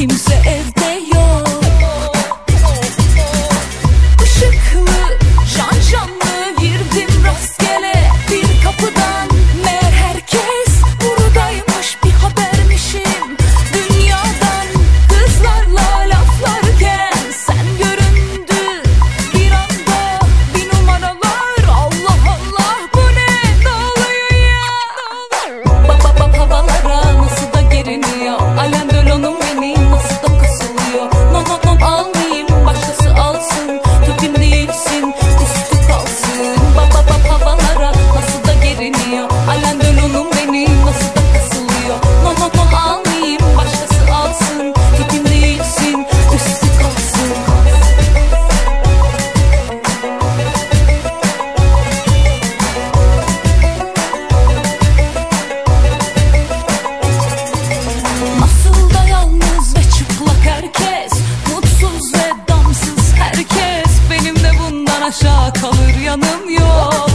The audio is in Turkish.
kimse evde yok. Işıklı, can canlı girdim rastgele. Bir kapıdan Meğer herkes buradaymış bir habermişim. Dünyadan kızlarla laflarken sen göründün Bir anda bir numaralar Allah Allah bu ne? Dağılıyor ya. Bak bak bak havalara nasıl da geriniyor Alem dön onun beni kalır yanım yok.